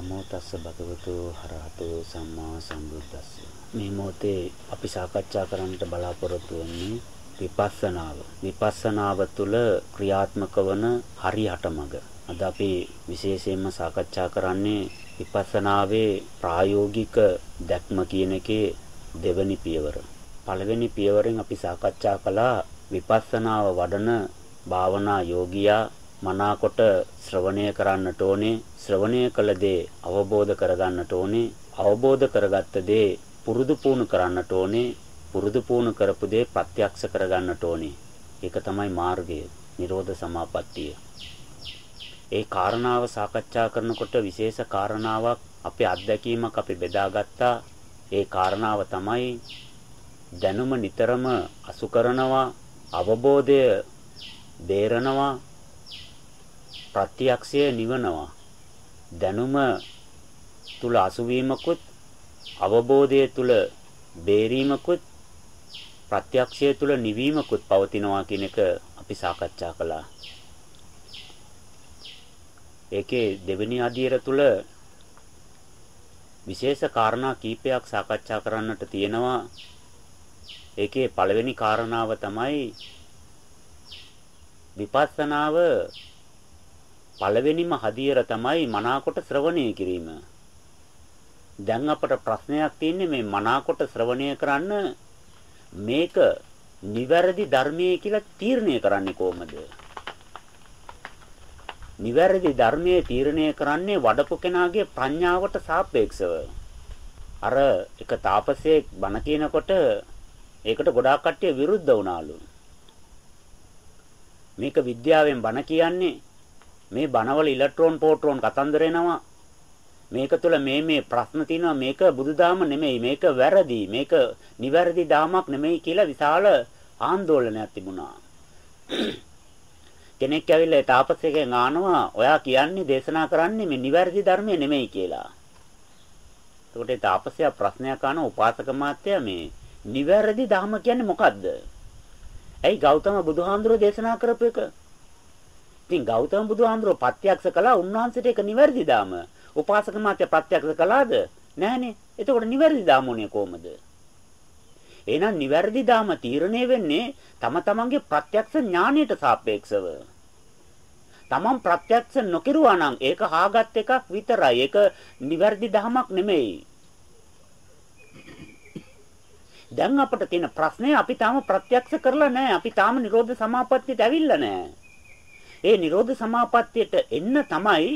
නමෝ තස්ස භගවතු හරහතු සම්මා සම්බුද්දස්ස මේ මොහොතේ අපි සාකච්ඡා කරන්නට බලාපොරොත්තු වෙන්නේ විපස්සනාව. විපස්සනාව තුළ ක්‍රියාත්මක වන හරියට මඟ. අද අපි විශේෂයෙන්ම සාකච්ඡා කරන්නේ විපස්සනාවේ ප්‍රායෝගික දැක්ම කියන එකේ දෙවැනි පියවර. පළවෙනි පියවරෙන් අපි සාකච්ඡා කළා විපස්සනාව වඩන භාවනා යෝගියා මනාකොට ශ්‍රවණය කරන්නට ඕනේ ශ්‍රවණය කළ දේ අවබෝධ කරගන්නට ඕනේ අවබෝධ කරගත්ත දේ පුරුදු පුහුණු කරන්නට ඕනේ පුරුදු පුහුණු කරපු දේ ප්‍රත්‍යක්ෂ කරගන්නට ඕනේ. ඒක තමයි මාර්ගය නිරෝධ සමාපත්තිය. ඒ කාරණාව සාකච්ඡා කරනකොට විශේෂ කාරණාවක් අපේ අත්දැකීමක් අපි බෙදාගත්තා ඒ කාරණාව තමයි දැනුම නිතරම අසු කරනවා අවබෝධය බේරනවා ප්‍රත්‍යක්ෂය නිවනවා දැනුම තුල අසුවීමකුත් අවබෝධය තුල බේරීමකුත් ප්‍රත්‍යක්ෂය තුල නිවීමකුත් පවතිනවා කියන එක අපි සාකච්ඡා කළා. ඒකේ දෙවෙනි අධීර තුල විශේෂ කාරණා කීපයක් සාකච්ඡා කරන්නට තියෙනවා. ඒකේ පළවෙනි කාරණාව තමයි විපස්සනාව පළවෙනිම හදියර තමයි මනාකොට ශ්‍රවණය කිරීම. දැන් අපට ප්‍රශ්නයක් තියෙන්නේ මේ මනාකොට ශ්‍රවණය කරන්න මේක නිවැරදි ධර්මයේ කියලා තීරණය කරන්නේ කොහොමද? නිවැරදි ධර්මයේ තීරණය කරන්නේ වඩපු කෙනාගේ ප්‍රඥාවට සාපේක්ෂව. අර එක තාපසයෙක් බණ කියනකොට ඒකට ගොඩාක් කට්ටිය විරුද්ධ වුණාලු. මේක විද්‍යාවෙන් බණ කියන්නේ මේ බණවල ඉලෙක්ට්‍රෝන පෝට්‍රෝන කතන්දර එනවා. මේක තුළ මේ මේ ප්‍රශ්න තියෙනවා මේක බුදුදහම නෙමෙයි මේක වැරදි මේක නිවැරදි ධාමයක් නෙමෙයි කියලා විශාල ආందోලනයක් තිබුණා. කෙනෙක් ඇවිල්ලා තාපසයෙන් ආනවා ඔයා කියන්නේ දේශනා කරන්නේ මේ නිවැරදි ධර්මය නෙමෙයි කියලා. එතකොට ඒ තාපසයා ප්‍රශ්නයක් අහන උපාසක මාත්‍යා මේ නිවැරදි ධර්ම කියන්නේ මොකද්ද? ඇයි ගෞතම බුදුහාඳුරෝ දේශනා කරපු එක? ඉතින් ගෞතම බුදුහාමුදුරුවෝ ප්‍රත්‍යක්ෂ කළා උන්වහන්සේට ඒක නිවැරදි දාම. උපාසක මාත්‍ය ප්‍රත්‍යක්ෂ කළාද? නැහනේ. එතකොට නිවැරදි දාම උනේ කොහමද? එහෙනම් නිවැරදි දාම තීරණය වෙන්නේ තම තමන්ගේ ප්‍රත්‍යක්ෂ ඥානයට සාපේක්ෂව. තමන් ප්‍රත්‍යක්ෂ නොකිරුවා නම් ඒක හාගත් එකක් විතරයි. ඒක නිවැරදි දහමක් නෙමෙයි. දැන් අපිට තියෙන ප්‍රශ්නේ අපි තාම ප්‍රත්‍යක්ෂ කරලා නැහැ. අපි තාම නිරෝධ සමාපත්තියට ඇවිල්ලා නැහැ. ඒ නිරෝධ සමාපත්තියට එන්න තමයි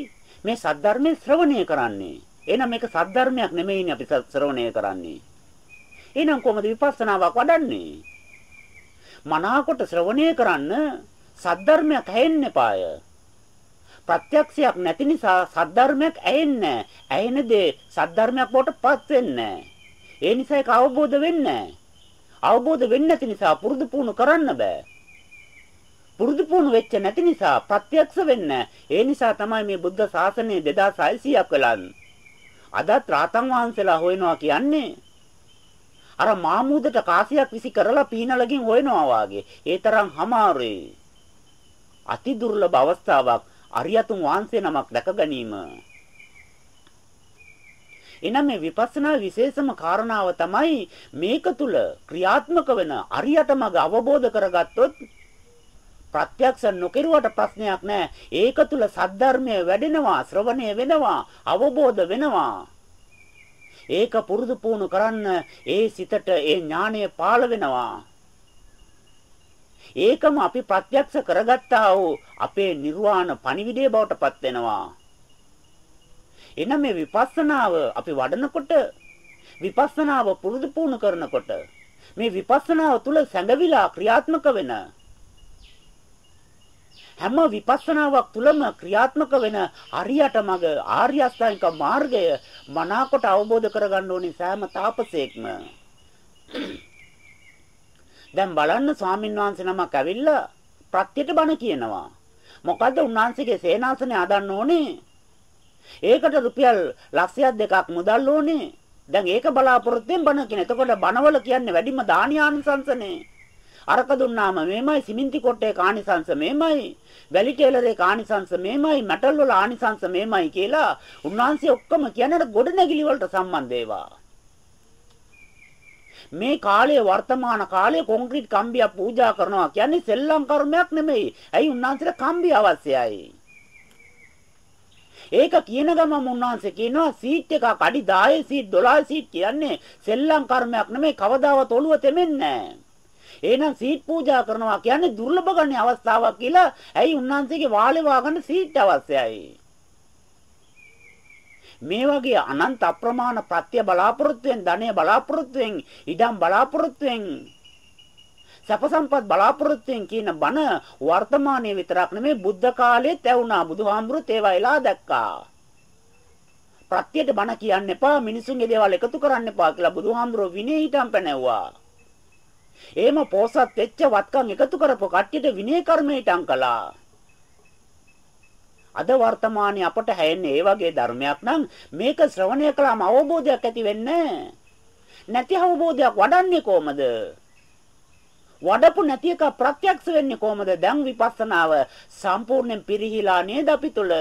මේ සද්ධර්මයේ ශ්‍රවණය කරන්නේ. එහෙනම් මේක සද්ධර්මයක් නෙමෙයිනේ අපි ශ්‍රවණය කරන්නේ. එහෙනම් කොහොමද විපස්සනාවක් වඩන්නේ? මනාකොට ශ්‍රවණය කරන්න සද්ධර්මයක් ඇහෙන්න එපාය. ප්‍රත්‍යක්ෂයක් නැති නිසා සද්ධර්මයක් ඇහෙන්නේ නැහැ. ඇහෙන දේ සද්ධර්මයක් බවට පත් වෙන්නේ ඒ නිසා ඒක අවබෝධ වෙන්නේ අවබෝධ වෙන්නේ නැති නිසා පුරුදු පුහුණු කරන්න බෑ. පුරුදු පුහුණු වෙච්ච නැති නිසා ප්‍රත්‍යක්ෂ වෙන්න. ඒ නිසා තමයි මේ බුද්ධ ශාසනය 2600ක් වෙලන්. අදත් රාතන් වහන්සේලා හොයනවා කියන්නේ අර මාමූදට කාසියක් විසි කරලා පීනලකින් හොයනවා වාගේ. ඒ තරම් හමාරුයි. අති දුර්ලභ අවස්ථාවක් අරියතුන් වහන්සේ නමක් දැක ගැනීම. එනම් මේ විපස්සනා විශේෂම කාරණාව තමයි මේක තුල ක්‍රියාත්මක වෙන අරියට මඟ අවබෝධ කරගත්තොත් ප්‍රත්‍යක්ෂ නොකිරුවට ප්‍රශ්නයක් නැහැ. ඒක තුල සද්ධර්මය වැඩෙනවා, ශ්‍රවණය වෙනවා, අවබෝධ වෙනවා. ඒක පුරුදු පුහුණු කරන්න ඒ සිතට ඒ ඥාණය පාළ වෙනවා. ඒකම අපි ප්‍රත්‍යක්ෂ කරගත්තා වූ අපේ නිර්වාණ පණිවිඩය බවට පත් වෙනවා. එනම් මේ විපස්සනාව අපි වඩනකොට විපස්සනාව පුරුදු පුහුණු කරනකොට මේ විපස්සනාව තුල සැඟවිලා ක්‍රියාත්මක වෙන හැම විපස්සනාවක් තුළම ක්‍රියාත්මක වෙන හරියට මඟ ආර්ය අෂ්ටාංගික මාර්ගය මනාකොට අවබෝධ කරගන්න ඕනේ සෑම තාපසයෙක්ම. දැන් බලන්න ස්වාමින් වහන්සේ නමක් ඇවිල්ලා ප්‍රත්‍යයට බණ කියනවා. මොකද්ද උන්වහන්සේගේ සේනාසනේ අදන්න ඕනේ? ඒකට රුපියල් ලක්ෂයක් දෙකක් මුදල් ඕනේ. දැන් ඒක බලාපොරොත්තුෙන් බණ කියන. එතකොට බණවල කියන්නේ වැඩිම දානියානිසංසනේ. අරක දුන්නාම මේමයි සිමෙන්ති කොටේ කානිසංශ මේමයි වැලි ටේලරේ කානිසංශ මේමයි මැටල් වල ආනිසංශ මේමයි කියලා උන්වහන්සේ ඔක්කොම කියන්නේ ගොඩනැගිලි වලට සම්බන්ධ ඒවා මේ කාලයේ වර්තමාන කාලයේ කොන්ක්‍රීට් කම්බියක් පූජා කරනවා කියන්නේ සෙල්ලම් කර්මයක් නෙමෙයි. ඇයි උන්වහන්සේට කම්බිය අවශ්‍යයි. ඒක කියන ගමන් උන්වහන්සේ කියනවා සීට් එකක් අඩි 10 සීට් 12 සීට් කියන්නේ සෙල්ලම් කර්මයක් නෙමෙයි කවදාවත් ඔළුව තෙමෙන්නේ නැහැ. එහෙනම් සීට් පූජා කරනවා කියන්නේ දුර්ලභ ගන්නේ අවස්ථාවක් කියලා. ඇයි උන්වහන්සේගේ වාලේ වාගන්න සීට් අවශ්‍යයි. මේ වගේ අනන්ත අප්‍රමාණ ප්‍රත්‍ය බලාපොරොත්තුෙන් ධනය බලාපොරොත්තුෙන් ඉඩම් බලාපොරොත්තුෙන් සැප සම්පත් බලාපොරොත්තුෙන් කියන බණ වර්තමානයේ විතරක් නෙමෙයි බුද්ධ කාලයේත් ඇවුනා බුදුහාමුදුරුත් ඒවා එලා දැක්කා ප්‍රත්‍යයට බණ කියන්න එපා මිනිසුන්ගේ දේවල් එකතු කරන්න එපා කියලා බුදුහාමුදුරුවෝ විනය හිටම් පැනෙව්වා එහෙම පෝසත් වෙච්ච වත්කම් එකතු කරපු කට්ටියට විනය කර්මයටම් කළා අද වර්තමානයේ අපට හැෙන්නේ ඒ වගේ ධර්මයක් නම් මේක ශ්‍රවණය කළාම අවබෝධයක් ඇති වෙන්නේ නැති අවබෝධයක් වඩන්නේ කොහමද? වඩපු නැති එක ප්‍රත්‍යක්ෂ වෙන්නේ කොහමද? දැන් විපස්සනාව සම්පූර්ණයෙන් පිරිහිලා නේද අපි තුල?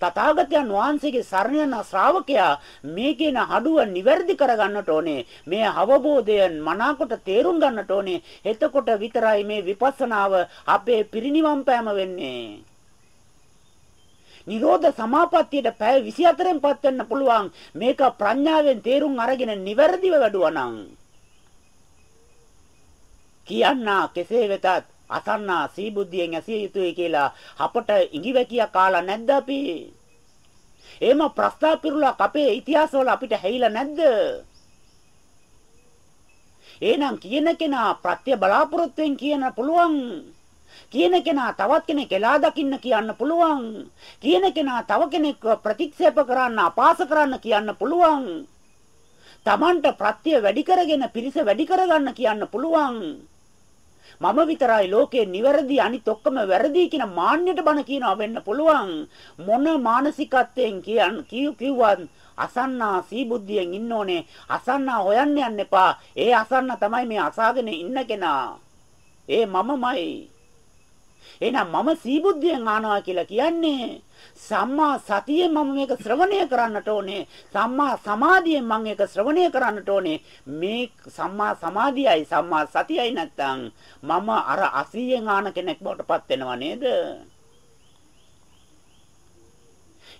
තථාගතයන් වහන්සේගේ සරණ යන ශ්‍රාවකයා මේ කියන හඩුව නිවැරදි කරගන්නට ඕනේ. මේ අවබෝධයෙන් මනාකොට තේරුම් ගන්නට ඕනේ. එතකොට විතරයි මේ විපස්සනාව අපේ පිරිණිවන් පෑම වෙන්නේ. නිරෝධ සමාපත්තියට පැය 24න් පත් වෙන්න පුළුවන් මේක ප්‍රඥාවෙන් තේරුම් අරගෙන නිවැරදිව වැඩුවා නම් කියන්නා කෙසේ වෙතත් අසන්නා සීබුද්ධියෙන් ඇසිය යුතුයි කියලා අපට ඉඟිවැකිය කාලා නැද්ද අපි? එහෙම ප්‍රස්තාව පිරුලක් අපේ ඉතිහාසවල අපිට හැයිලා නැද්ද? එහෙනම් කියන කෙනා ප්‍රත්‍ය බලාපොරොත්තුෙන් කියන පුළුවන් කියන කෙනා තවත් කෙනෙක් එලා දකින්න කියන්න පුළුවන් කියන කෙනා තව කෙනෙක් ප්‍රතික්ෂේප කරන්න අපාස කරන්න කියන්න පුළුවන් Tamanට ප්‍රත්‍ය වැඩි කරගෙන පිරිස වැඩි කරගන්න කියන්න පුළුවන් මම විතරයි ලෝකේ නිවැරදි අනිත් ඔක්කොම වැරදි කියන මාන්නයට බන කියනවා වෙන්න පුළුවන්. මොන මානසිකත්වයෙන් කියන් කිව්වත් අසන්නා සීබුද්ධියෙන් ඉන්න ඕනේ. අසන්නා හොයන්න යන්න එපා. ඒ අසන්න තමයි මේ අසාගෙන ඉන්න කෙනා. ඒ මමමයි. එහෙනම් මම සීබුද්ධියෙන් ආනවා කියලා කියන්නේ සම්මා සතියෙන් මම මේක ශ්‍රවණය කරන්නට ඕනේ. සම්මා සමාධියෙන් මම මේක ශ්‍රවණය කරන්නට ඕනේ. මේ සම්මා සමාධියයි සම්මා සතියයි නැත්තම් මම අර 80න් ආන කෙනෙක් බවට පත් වෙනව නේද?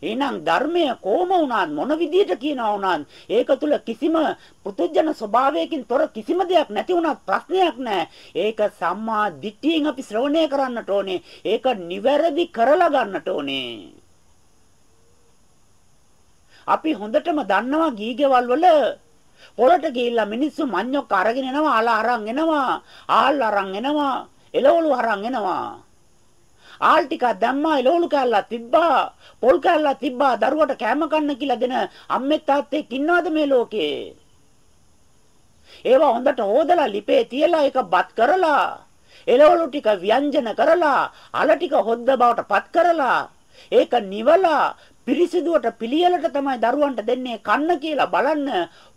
එහෙනම් ධර්මය කොහොම වුණත් මොන විදියට කියනවා වුණත් ඒක තුල කිසිම පුදුජන ස්වභාවයකින් තොර කිසිම දෙයක් නැති වුණත් ප්‍රශ්නයක් නැහැ. ඒක සම්මා දිට්ඨියෙන් අපි ශ්‍රවණය කරන්නට ඕනේ. ඒක නිවැරදි කරලා ගන්නට ඕනේ. අපි හොඳටම දන්නවා ගීගෙවල් වල පොළට ගිහිල්ලා මිනිස්සු මඤ්ඤොක් අරගෙන එනවා, ආලා අරන් එනවා, ආල් අරන් එනවා, එළවලු අරන් එනවා. ආල් ටිකක් දැම්මා එළවලු කෑල්ලක් තිබ්බා පොල් කෑල්ලක් තිබ්බා දරුවට කෑම කන්න කියලා දෙන අම්මෙක් තාත්තෙක් ඉන්නවද මේ ලෝකේ? ඒවා හොඳට හොදලා ලිපේ තියලා ඒක බත් කරලා එළවලු ටික ව්‍යංජන කරලා අල ටික හොද්ද බවට පත් කරලා ඒක නිවලා පිරිසිදුවට පිළියෙලට තමයි දරුවන්ට දෙන්නේ කන්න කියලා බලන්න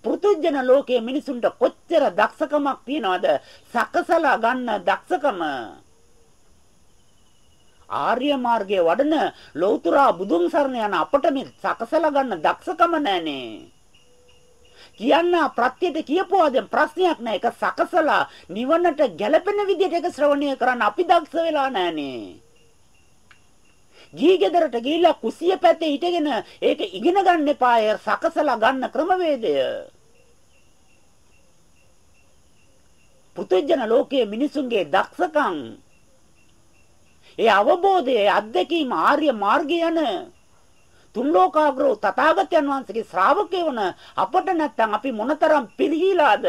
පෘතුජන ලෝකයේ මිනිසුන්ට කොච්චර දක්ෂකමක් තියනවද? සකසලා ගන්න දක්ෂකම. ආර්ය මාර්ගයේ වඩන ලෞතුරා බුදුන් සරණ යන අපට මේ සකසලා ගන්න දක්ෂකම නැහනේ. කියන්න ප්‍රත්‍යයට කියපුවා දැන් ප්‍රශ්නයක් නෑ. ඒක සකසලා නිවනට ගැළපෙන විදිහට ඒක ශ්‍රවණය කරන්න අපි දක්ෂ වෙලා නැහනේ. ගිහි ගෙදරට ගිහිල්ලා කුසිය පැත්තේ හිටගෙන ඒක ඉගෙන ගන්න එපා. ඒ සකසලා ගන්න ක්‍රමවේදය. පුදුජන ලෝකයේ මිනිසුන්ගේ දක්ෂකම් ඒ අවබෝධය අත්දැකීම ආර්ය මාර්ගය යන තුන් ලෝකාග්‍රෝ තථාගතයන් වහන්සේගේ ශ්‍රාවකය වන අපට නැත්තම් අපි මොනතරම් පිළිහිලාද?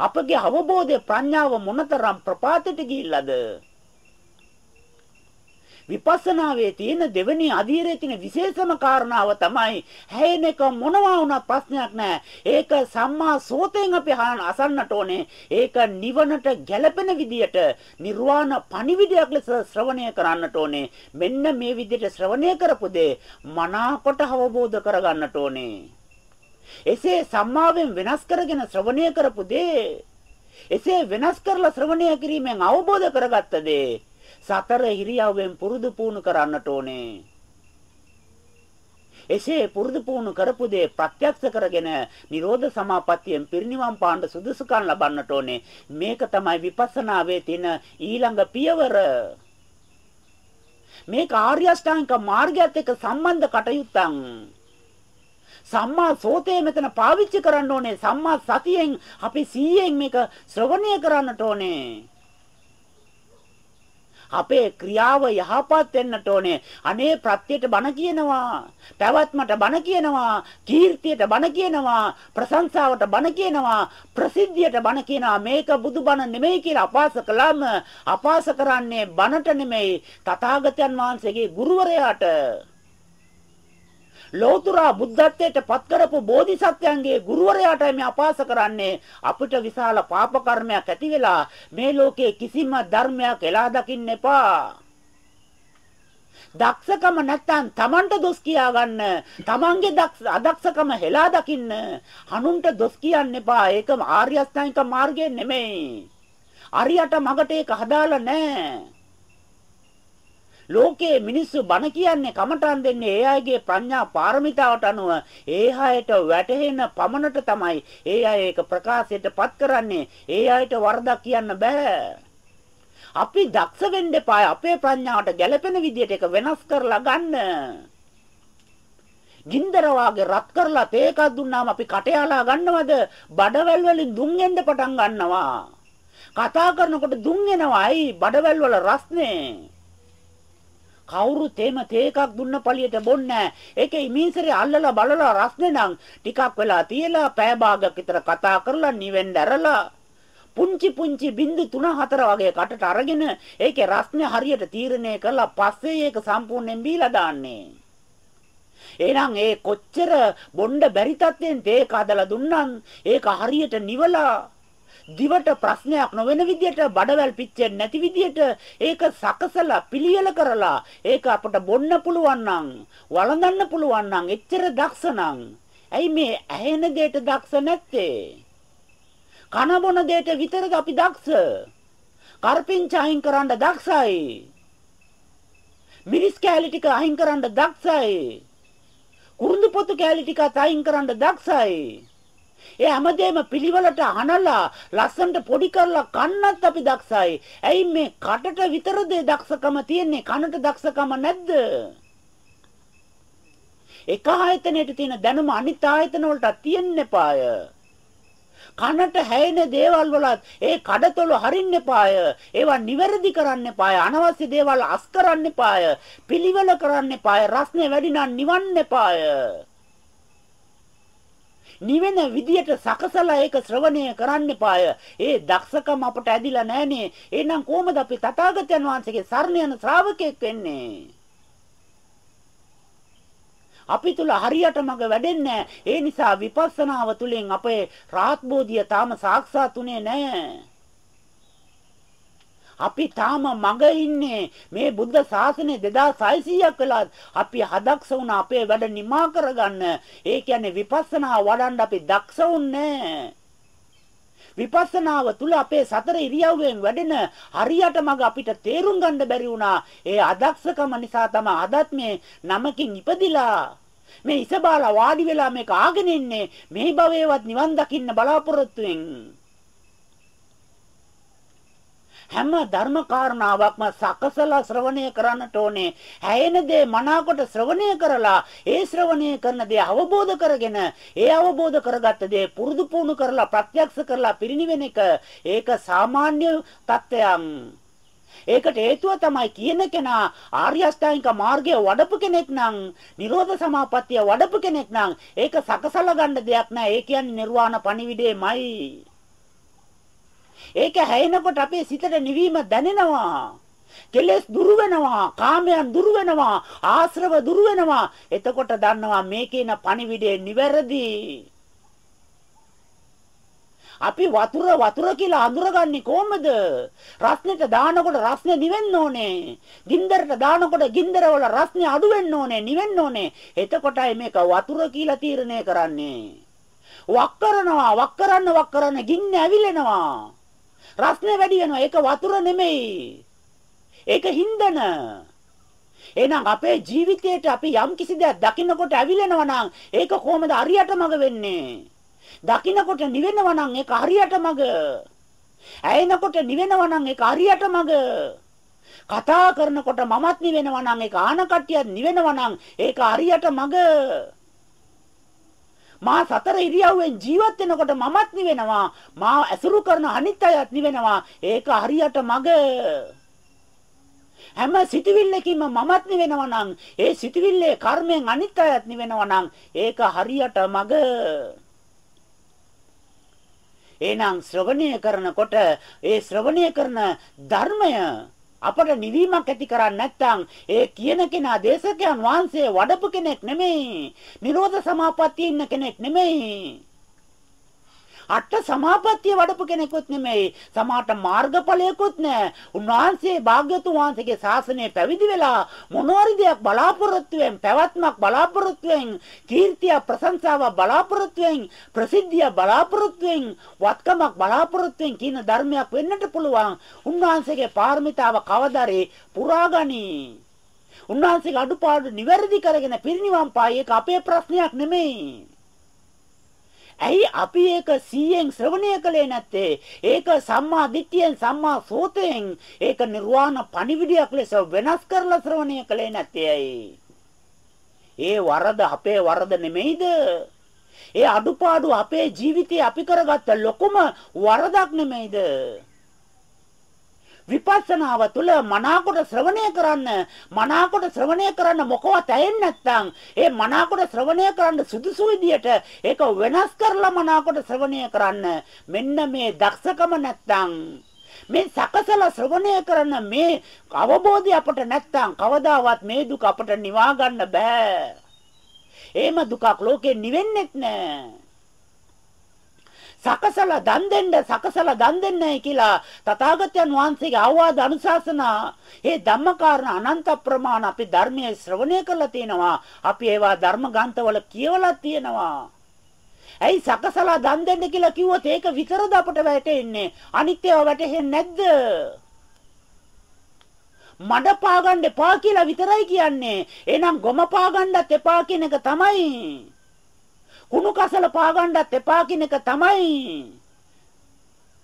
අපගේ අවබෝධය ප්‍රඥාව මොනතරම් ප්‍රපාතයට ගිහිල්ලාද? විපස්සනාවේ තියෙන දෙවෙනි අධීරයේ තියෙන විශේෂම කාරණාව තමයි හැයෙන එක මොනවා වුණත් ප්‍රශ්නයක් නැහැ. ඒක සම්මා සෝතෙන් අපි අසන්නට ඕනේ. ඒක නිවනට ගැළපෙන විදියට නිර්වාණ පණිවිඩයක් ලෙස ශ්‍රවණය කරන්නට ඕනේ. මෙන්න මේ විදියට ශ්‍රවණය කරපු දේ මනාකොට අවබෝධ කරගන්නට ඕනේ. එසේ සම්මාවෙන් වෙනස් කරගෙන ශ්‍රවණය කරපු දේ එසේ වෙනස් කරලා ශ්‍රවණය කිරීමෙන් අවබෝධ කරගත්ත දේ සතර හිරියවෙන් පුරුදු පුහුණු කරන්නට ඕනේ. එසේ පුරුදු පුහුණු කරපු දේ ප්‍රත්‍යක්ෂ කරගෙන නිරෝධ සමාපත්තියෙන් පිරිනිවන් පාන්න සුදුසුකම් ලබන්නට ඕනේ. මේක තමයි විපස්සනාවේ තියෙන ඊළඟ පියවර. මේක ආර්ය අෂ්ටාංගික මාර්ගයත් එක්ක සම්බන්ධ කටයුත්තක්. සම්මා සෝතේ මෙතන පාවිච්චි කරන්න ඕනේ සම්මා සතියෙන් අපි 100න් මේක ශ්‍රවණය කරන්නට ඕනේ අපේ ක්‍රියාව යහපත් වෙන්නට ඕනේ. අනේ ප්‍රත්‍යයට බණ කියනවා. පැවැත්මට බණ කියනවා. කීර්තියට බණ කියනවා. ප්‍රශංසාවට බණ කියනවා. ප්‍රසිද්ධියට බණ කියනවා. මේක බුදුබණ නෙමෙයි කියලා අපාස කළාම අපාස කරන්නේ බණට නෙමෙයි තථාගතයන් වහන්සේගේ ගුරුවරයාට. ලෞතුරා බුද්ධත්වයට පත් කරපු බෝධිසත්වයන්ගේ ගුරුවරයාටයි මේ අපාස කරන්නේ. අපිට විශාල පාප කර්මයක් ඇති වෙලා මේ ලෝකේ කිසිම ධර්මයක් එලා දකින්න එපා. දක්ෂකම නැත්තම් Tamanට දොස් කියා ගන්න Tamanගේ දක්ෂ අදක්ෂකම හෙලා දකින්න අනුන්ට දොස් කියන්න එපා. ඒක ආර්ය අෂ්ටාංගික මාර්ගය නෙමෙයි. අරියට මගට ඒක හදාලා නැහැ ලෝකයේ මිනිස්සු බණ කියන්නේ කමටන් දෙන්නේ ඒ අයගේ ප්‍රඥා පාරමිතාවට අනුව ඒ අයට වැටහෙන පමණට තමයි ඒ අය ඒක ප්‍රකාශයටපත් කරන්නේ. ඒ අයට වරදක් කියන්න බෑ. අපි දක්ෂ වෙන්න එපා. අපේ ප්‍රඥාවට ගැළපෙන විදිහට ඒක වෙනස් කරලා ගන්න. ගින්දර වාගේ රත් කරලා තේ එකක් දුන්නාම අපි කටයාලා ගන්නවද? බඩවැල් වලින් දුම් එන්න පටන් ගන්නවා. කතා කරනකොට දුම් එනවා. අයි බඩවැල් වල රස්නේ. කවුරුත් එහෙම තේ එකක් දුන්න පළියට බොන්නේ ඒකේ ඉමීසරේ අල්ලලා බලලා රස්නේ නම් ටිකක් වෙලා තියලා පෑ භාගයක් විතර කතා කරලා නිවෙන්න ඇරලා පුංචි පුංචි බින්දු 3 4 වගේ කටට අරගෙන ඒකේ රස්නේ හරියට තීරණය කරලා පස්සේ ඒක සම්පූර්ණයෙන් බීලා දාන්නේ. එහෙනම් ඒ කොච්චර බොණ්ඩ බැරි තත්ත්වෙන් තේ කදලා දුන්නන් ඒක හරියට නිවලා දිවට ප්‍රශ්නයක් නොවන විදියට බඩවැල් පිච්චෙන්නේ නැති විදියට ඒක සකසලා පිළියෙල කරලා ඒක අපට බොන්න පුළුවන් නම් වළඳන්න පුළුවන් නම් එච්චර දක්ෂ නම්. ඇයි මේ ඇහෙන දෙයට දක්ෂ නැත්තේ? කන බොන දෙයට විතරද අපි දක්ෂ? කරපිංච අයින් කරන්න දක්ෂයි. මිරිස් කැලි ටික අයින් කරන්න දක්ෂයි. කුරුඳු පොතු කැලි ටික අයින් කරන්න දක්ෂයි. ඒ හැමදේම පිළිවෙලට අහනලා ලස්සන්ට පොඩි කරලා කන්නත් අපි දක්ෂයි. ඇයි මේ කටට විතරද දක්ෂකම තියෙන්නේ? කනට දක්ෂකම නැද්ද? එක ආයතනයේ තියෙන දැනුම අනිත් ආයතන වලට තියෙන්න එපාය. කනට හැයෙන දේවල් වලත් ඒ කඩතොල හරින්න එපාය. ඒවා නිවැරදි කරන්න එපාය. අනවශ්‍ය දේවල් අස් කරන්න එපාය. පිළිවෙල කරන්න එපාය. රස්නේ වැඩි නම් නිවන්න එපාය. නිවෙන විදියට සකසලා ඒක ශ්‍රවණය කරන්න එපාය. ඒ දක්ෂකම අපට ඇදිලා නැහනේ. එහෙනම් කොහොමද අපි තථාගතයන් වහන්සේගේ සරණ යන ශ්‍රාවකෙක් වෙන්නේ? අපි තුල හරියට මග වැඩෙන්නේ ඒ නිසා විපස්සනාව තුලින් අපේ රාත් බෝධිය තාම සාක්ෂාත් උනේ නැහැ. අපි තාම මග ඉන්නේ. මේ බුද්ධ ශාසනය 2600ක් වෙලා අපි හදක්ස වුණ අපේ වැඩ නිමා කරගන්න. ඒ කියන්නේ විපස්සනා වඩන්න අපි දක්ෂ උන්නේ විපස්සනාව තුල අපේ සතර ඉරියව්වෙන් වැඩෙන හරියට මග අපිට තේරුම් ගන්න බැරි වුණා. ඒ අදක්ෂකම නිසා තමයි අදත් මේ නමකින් ඉපදිලා. මේ ඉසබාලා වාඩි වෙලා මේක ආගෙන ඉන්නේ. මේ භවයේවත් නිවන් දකින්න බලාපොරොත්තුෙන් හැම ධර්ම කාරණාවක්ම සකසලා ශ්‍රවණය කරන්නට ඕනේ. හැයෙන දේ මනාකොට ශ්‍රවණය කරලා ඒ ශ්‍රවණය කරන දේ අවබෝධ කරගෙන ඒ අවබෝධ කරගත්ත දේ පුරුදු පුහුණු කරලා ප්‍රත්‍යක්ෂ කරලා පිරිනිවෙන එක ඒක සාමාන්‍ය தත්වයක්. ඒකට හේතුව තමයි කියන කෙනා ආර්ය අෂ්ටාංගික මාර්ගය වඩපු කෙනෙක් නම් නිරෝධ සමාපත්තිය වඩපු කෙනෙක් නම් ඒක සකසලා ගන්න දෙයක් නෑ ඒ කියන්නේ නිර්වාණ පණිවිඩයමයි ඒක හැයෙනකොට අපේ සිතට නිවීම දැනෙනවා. කෙලෙස් දුරු වෙනවා, කාමයන් දුරු වෙනවා, ආශ්‍රව දුරු වෙනවා. එතකොට දන්නවා මේකේන පණිවිඩය නිවැරදි. අපි වතුර වතුර කියලා අඳුරගන්නේ කොහමද? රස්නෙට දානකොට රස්නේ නිවෙන්න ඕනේ. ගින්දරට දානකොට ගින්දර වල රස්නේ අඩු වෙන්න ඕනේ, නිවෙන්න ඕනේ. එතකොටයි මේක වතුර කියලා තීරණය කරන්නේ. වක් කරනවා වක් කරන්න වක් කරන්න ගින්න ඇවිලෙනවා. රස්නේ වැඩි වෙනවා. ඒක වතුර නෙමෙයි. ඒක හින්දන. එහෙනම් අපේ ජීවිතේට අපි යම් කිසි දෙයක් දකින්නකොට ඇවිලෙනවා නම් ඒක කොහොමද හරියට මග වෙන්නේ? දකින්නකොට නිවෙනවා නම් ඒක හරියට මග. ඇයෙනකොට නිවෙනවා නම් ඒක හරියට මග. කතා කරනකොට මමත් නිවෙනවා නම් ඒක ආන කට්ටියත් නිවෙනවා නම් ඒක හරියට මග. මා සතර ඉරියව්වෙන් ජීවත් වෙනකොට මමත් නිවෙනවා. මා ඇසුරු කරන අනිත් අයත් නිවෙනවා. ඒක හරියට මග. හැම සිතවිල්ලකින්ම මමත් නිවෙනවා නම් ඒ සිතවිල්ලේ කර්මයෙන් අනිත් අයත් නිවෙනවා නම් ඒක හරියට මග එහෙනම් ශ්‍රවණය කරනකොට ඒ ශ්‍රවණය කරන ධර්මය අපට නිවීමක් ඇති කරන්නේ නැත්නම් ඒ කියන කෙනා දේශකයන් වහන්සේ වඩපු කෙනෙක් නෙමෙයි. නිරෝධ සමාපත්තියේ ඉන්න කෙනෙක් නෙමෙයි. අට සමාපත්තිය වඩපු කෙනෙකුත් නෙමෙයි. සමාට මාර්ගඵලයකුත් නැහැ. උන්වහන්සේ භාග්‍යතුන් වහන්සේගේ ශාසනය පැවිදි වෙලා මොනවාරි දෙයක් බලාපොරොත්තුෙන් පැවැත්මක් බලාපොරොත්තුෙන් කීර්තිය ප්‍රශංසාව බලාපොරොත්තුෙන් ප්‍රසිද්ධිය බලාපොරොත්තුෙන් වත්කමක් බලාපොරොත්තුෙන් කියන ධර්මයක් වෙන්නට පුළුවන්. උන්වහන්සේගේ පාරමිතාව කවදාරේ පුරාගනි. උන්වහන්සේගේ අඩුපාඩු නිවැරදි කරගෙන පිරිනිවන් පායි ඒක අපේ ප්‍රශ්නයක් නෙමෙයි. ඇයි අපි ඒක 100න් ශ්‍රවණය කළේ නැත්තේ? ඒක සම්මා දිට්ඨියෙන් සම්මා සෝතයෙන් ඒක නිර්වාණ පණිවිඩයක් ලෙස වෙනස් කරලා ශ්‍රවණය කළේ නැත්තේ ඇයි? ඒ වරද අපේ වරද නෙමෙයිද? ඒ අඩුපාඩු අපේ ජීවිතේ අපි කරගත්ත ලොකුම වරදක් නෙමෙයිද? විපස්සනාව තුළ මනාකොට ශ්‍රවණය කරන්න මනාකොට ශ්‍රවණය කරන්න මොකවත් ඇහෙන්නේ නැත්නම් ඒ මනාකොට ශ්‍රවණය කරන්න සුදුසු විදියට ඒක වෙනස් කරලා මනාකොට ශ්‍රවණය කරන්න මෙන්න මේ දක්ෂකම නැත්නම් මේ සකසලා ශ්‍රවණය කරන මේ අවබෝධය අපට නැත්නම් කවදාවත් මේ දුක අපට නිවා ගන්න බෑ. එහෙම දුකක් ලෝකේ නිවෙන්නෙත් නෑ. සකසලා දන් දෙන්න සකසලා දන් දෙන්නයි කියලා තථාගතයන් වහන්සේගේ අවවාද අනුශාසනා. ඒ ධම්මකාරණ අනන්ත ප්‍රමාණ අපි ධර්මයේ ශ්‍රවණය කරලා තියෙනවා. අපි ඒවා ධර්ම ග්‍රන්ථවල කියවලා තියෙනවා. ඇයි සකසලා දන් දෙන්න කියලා කිව්වොත් ඒක විතරද අපට වැටෙන්නේ? අනිත් ඒවා වැටෙන්නේ නැද්ද? මඩ පාගන්න එපා කියලා විතරයි කියන්නේ. එහෙනම් ගොම පාගන්නත් එපා කියන එක තමයි. කුණු කසල පාගන්නත් එපා කියන එක තමයි.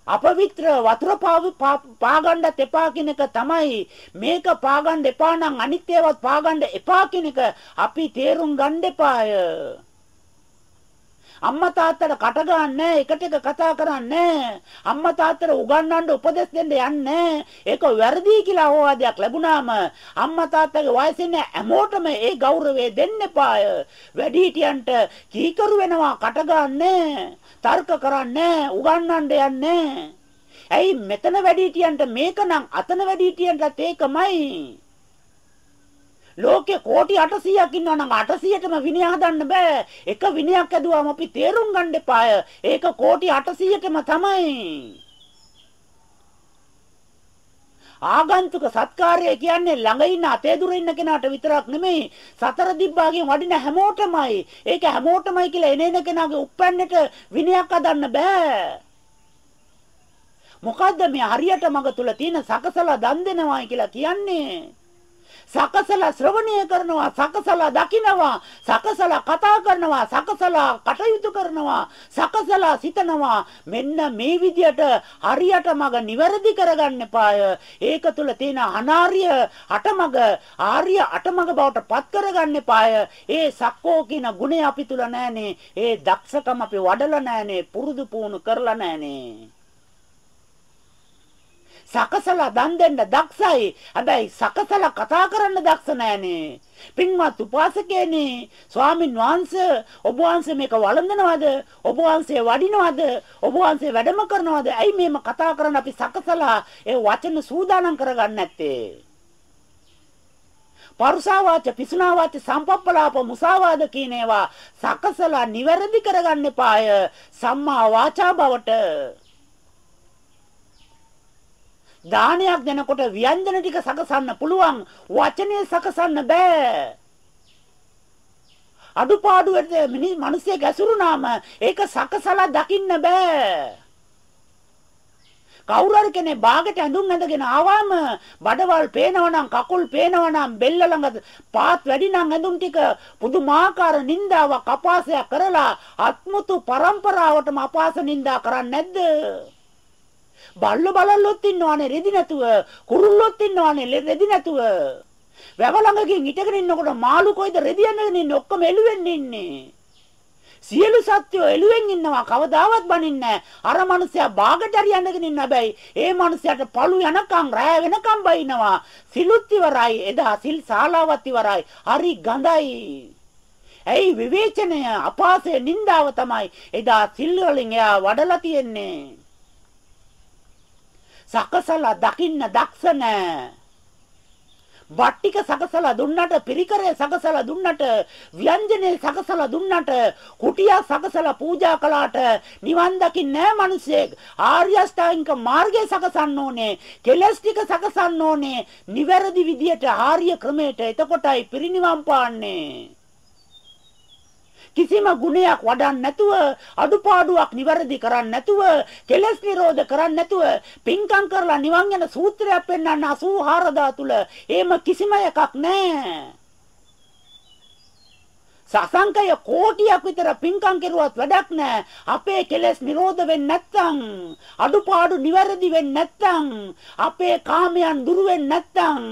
අපවිත්‍ර වතුර පාගන්නත් එපා කියන එක තමයි. මේක පාගන්න එපා නම් අනිත් ඒවාත් පාගන්න එපා කියන එක අපි තේරුම් ගන්න එපාය. අම්මා තාත්තට කට ගන්නෑ එකට එක කතා කරන්නේ. අම්මා තාත්තට උගන්වන්න උපදෙස් දෙන්න යන්නේ. ඒක වැරදි කියලා අවවාදයක් ලැබුණාම අම්මා තාත්තගේ වයසින් හැමෝටම ඒ ගෞරවය දෙන්න එපාය. වැඩිහිටියන්ට කීකරු වෙනවා කට ගන්නෑ. තර්ක කරන්නේ උගන්වන්න යන්නේ. ඇයි මෙතන වැඩිහිටියන්ට මේක නම් අතන වැඩිහිටියන්ටත් ඒකමයි? ලෝකේ කෝටි 800ක් ඉන්නවා නම් 800ටම විනය හදන්න බෑ. එක විනයක් ඇදුවාම අපි තේරුම් ගන්න එපාය. ඒක කෝටි 800ටම තමයි. ආගන්තුක සත්කාරය කියන්නේ ළඟ ඉන්න අතේ දුර ඉන්න කෙනාට විතරක් නෙමෙයි සතර දිබ්බාගෙන් වඩින හැමෝටමයි ඒක හැමෝටමයි කියලා එනේන කෙනාගේ උප්පැන්නට විනයක් හදන්න බෑ මොකද්ද මේ හරියට මග තුල තියෙන සකසලා දන් දෙනවායි කියලා කියන්නේ සකසලා ශ්‍රවණය කරනවා සකසලා දකිනවා සකසලා කතා කරනවා සකසලා කටයුතු කරනවා සකසලා සිතනවා. මෙන්න මේ විදියට හරියට මග නිවැරදි කරගන්න එපාය. ඒක තුල තියෙන අනාර්ය අටමග ආර්ය අටමග බවට පත් කරගන්න එපාය. ඒ සක්කෝ කියන ගුණය අපි තුල නැහනේ. ඒ දක්ෂකම අපි වඩලා නැහනේ. පුරුදු පුහුණු කරලා නැහනේ. සකසලා දන් දෙන්න දක්ෂයි. හැබැයි සකසලා කතා කරන්න දක්ෂ නෑනේ. පින්වත් උපාසකයනි, ස්වාමින් වහන්සේ ඔබ වහන්සේ මේක වළඳනවද? ඔබ වහන්සේ වඩිනවද? ඔබ වහන්සේ වැඩම කරනවද? ඇයි මේම කතා කරන්න අපි සකසලා ඒ වචන සූදානම් කරගන්න නැත්තේ? පරුසාවාච පිසුනාවාච සම්පප්පලාප මුසාවාද කියන ඒවා සකසලා නිවැරදි කරගන්න එපාය සම්මා වාචා බවට දානයක් දෙනකොට ව්‍යංජන ටික සකසන්න පුළුවන් වචනේ සකසන්න බෑ අඩුපාඩුවට මිනිස් මිනිස්සෙක් ඇසුරුනාම ඒක සකසලා දකින්න බෑ. කවුරු හරි කෙනෙක් බාගෙට ඇඳුම් ඇඳගෙන ආවම බඩවල් පේනවනම් කකුල් පේනවනම් බෙල්ල ළඟ පාත් වැඩි නම් ඇඳුම් ටික පුදුමාකාර නින්දාවක් අපාසයක් කරලා අත්මුතු પરම්පරාවටම අපාස නින්දා කරන්නේ නැද්ද? බල්ල බලල්ලොත් ඉන්නවනේ රෙදි නැතුව කුරුල්ලොත් ඉන්නවනේ රෙදි නැතුව. වැව ළඟකින් හිටගෙන ඉන්නකොට මාළු කොයිද රෙදි ඇඳගෙන ඉන්නේ? ඔක්කොම එළුවෙන් ඉන්නේ. සියලු සත්‍යෝ එළුවෙන් ඉන්නවා. කවදාවත් බනින්නේ අර මනුස්සයා බාගට හරි යන්නගෙන ඉන්න. හැබැයි ඒ මනුස්සයාට පළු යනකම් රෑ වෙනකම් බයිනවා. සිලුත් ඉවරයි. එදා සිල් ශාලාවත් ඉවරයි. හරි ගඳයි. ඇයි විවේචනය? අපාසය නින්දාව තමයි. එදා සිල් වලින් එයා වඩලා තියෙන්නේ. සකසලා දකින්න දක්ෂ නැහැ වට්ටික සකසලා දුන්නට පිරිකරය සකසලා දුන්නට ව්‍යංජනේ සකසලා දුන්නට කුටිය සකසලා පූජා කළාට නිවන් දකින්නේ නැහැ මිනිස්සෙක් ආර්ය අෂ්ටාංගික මාර්ගය සකසන්න ඕනේ කෙලස් ටික සකසන්න ඕනේ නිවැරදි විදියට ආර්ය ක්‍රමයට එතකොටයි පිරිනිවන් පාන්නේ. කිසිම ගුණයක් වඩන්න නැතුව අඩුපාඩුවක් නිවැරදි කරන්න නැතුව කෙලස් නිරෝධ කරන්න නැතුව පින්කම් කරලා නිවන් යන සූත්‍රයක් පෙන්වන්න 84 ධාතුල එහෙම කිසිම එකක් නැහැ සසංකය කෝටියක් විතර පින්කම් කෙරුවත් වැඩක් නැහැ. අපේ කෙලෙස් නිරෝධ වෙන්නේ නැත්නම්, අඩුපාඩු නිවැරදි වෙන්නේ නැත්නම්, අපේ කාමයන් දුරු වෙන්නේ නැත්නම්